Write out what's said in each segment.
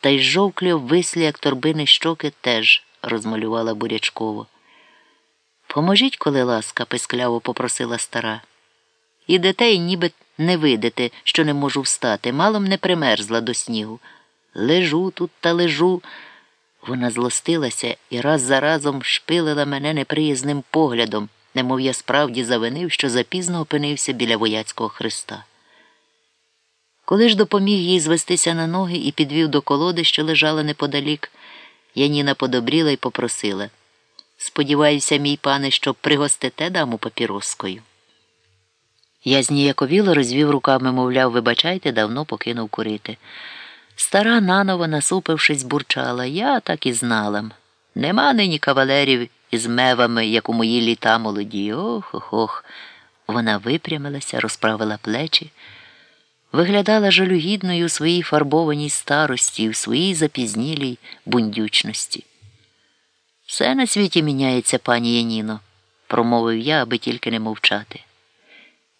та й жовклі обвислі, як торбини щоки, теж розмалювала бурячково. Поможіть, коли ласка, пискляво попросила стара. Ідете й ніби не видите, що не можу встати, малом не примерзла до снігу. Лежу тут та лежу. Вона злостилася і раз за разом шпилила мене неприязним поглядом, немов я справді завинив, що запізно опинився біля вояцького хреста. Коли ж допоміг їй звестися на ноги і підвів до колоди, що лежала неподалік, Яніна подобріла і попросила Сподіваюся, мій пане, що пригостите даму папіроскою. Я зніяковіло розвів руками, мовляв, вибачайте, давно покинув курити. Стара наново, насупившись, бурчала, я так і знала. Нема нині кавалерів із мевами, як у мої літа молоді. Ох ох ох. Вона випрямилася, розправила плечі, виглядала жалюгідною у своїй фарбованій старості, в своїй запізнілій бундючності. Все на світі міняється, пані Яніно, промовив я, аби тільки не мовчати.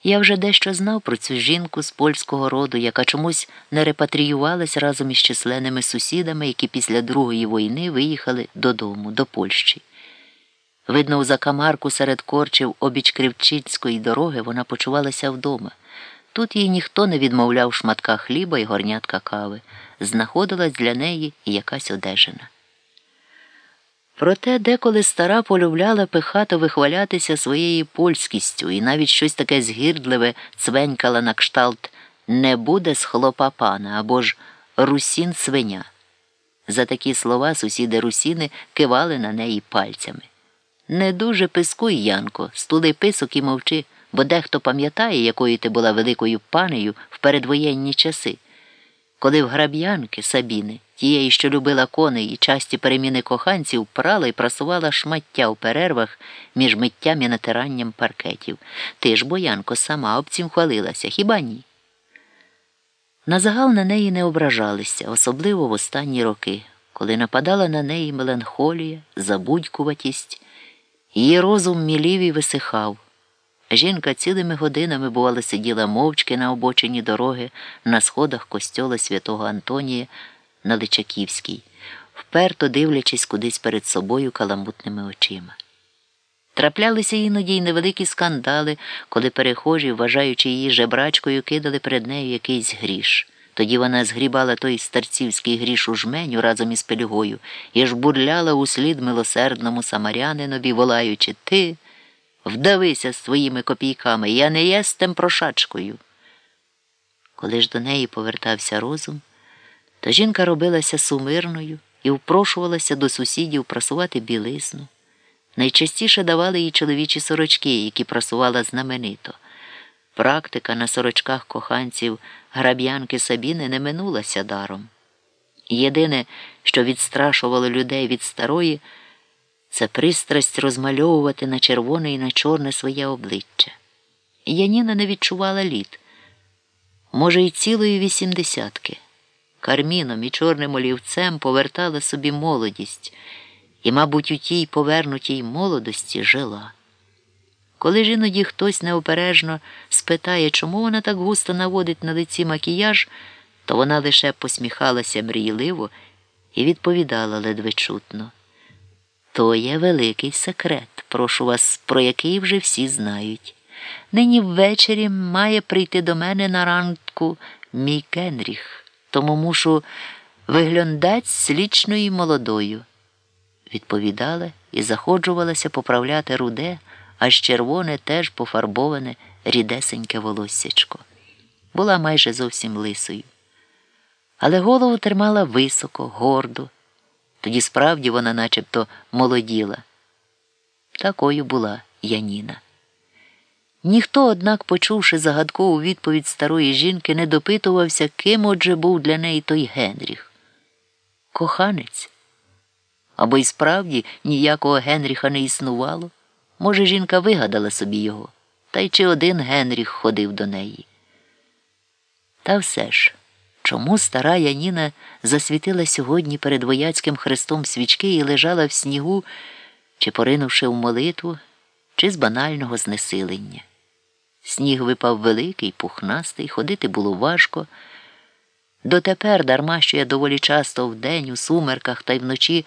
Я вже дещо знав про цю жінку з польського роду, яка чомусь не репатріювалась разом із численними сусідами, які після Другої війни виїхали додому, до Польщі. Видно, у закамарку серед корчів обіч Кривчицької дороги вона почувалася вдома. Тут їй ніхто не відмовляв шматка хліба і горнятка кави. Знаходилась для неї і якась одежина. Проте деколи стара полюбляла пихато вихвалятися своєю польськістю і навіть щось таке згірдливе цвенькала на кшталт не буде з хлопа пана або ж русін свиня. За такі слова сусіди русіни кивали на неї пальцями. Не дуже пискуй, Янко, стули писок і мовчи, бо дехто пам'ятає, якою ти була великою панею в передвоєнні часи коли в граб'янки Сабіни, тієї, що любила коней і часті переміни коханців, прала і прасувала шмаття у перервах між миттям і натиранням паркетів. Ти ж, боянко, сама об цім хвалилася, хіба ні? На загал на неї не ображалися, особливо в останні роки, коли нападала на неї меланхолія, забудькуватість, її розум мілів і висихав. Жінка цілими годинами, бувало, сиділа мовчки на обочині дороги на сходах костьола святого Антонія на Личаківській, вперто дивлячись кудись перед собою каламутними очима. Траплялися іноді й невеликі скандали, коли перехожі, вважаючи її жебрачкою, кидали перед нею якийсь гріш. Тоді вона згрібала той старцівський гріш у жменю разом із пельгою і жбурляла услід милосердному самарянинові, волаючи Ти. Вдавися своїми копійками, я не єстем прошачкою. Коли ж до неї повертався розум, то жінка робилася сумирною і впрошувалася до сусідів прасувати білизну. Найчастіше давали їй чоловічі сорочки, які прасувала знаменито. Практика на сорочках коханців граб'янки Сабіни не минулася даром. Єдине, що відстрашувало людей від старої, це пристрасть розмальовувати на червоне і на чорне своє обличчя. Яніна не відчувала літ, може, й цілої вісімдесятки. Карміном і чорним олівцем повертала собі молодість і, мабуть, у тій повернутій молодості жила. Коли ж іноді хтось неопережно спитає, чому вона так густо наводить на лиці макіяж, то вона лише посміхалася мрійливо і відповідала ледве чутно. То є великий секрет, прошу вас, про який вже всі знають. Нині ввечері має прийти до мене на ранку мій Кенріх, тому мушу виглядати слічною молодою. Відповідала і заходжувалася поправляти руде, аж червоне теж пофарбоване рідесеньке волоссячко. Була майже зовсім лисою. Але голову тримала високо, гордо. Тоді справді вона начебто молоділа. Такою була Яніна. Ніхто, однак, почувши загадкову відповідь старої жінки, не допитувався, ким отже був для неї той Генріх. Коханець. Або й справді ніякого Генріха не існувало. Може, жінка вигадала собі його, та й чи один Генріх ходив до неї. Та все ж. Чому стара Яніна засвітила сьогодні перед вояцьким хрестом свічки і лежала в снігу, чи поринувши в молитву, чи з банального знесилення? Сніг випав великий, пухнастий, ходити було важко. Дотепер, дарма що я доволі часто вдень, у сумерках та й вночі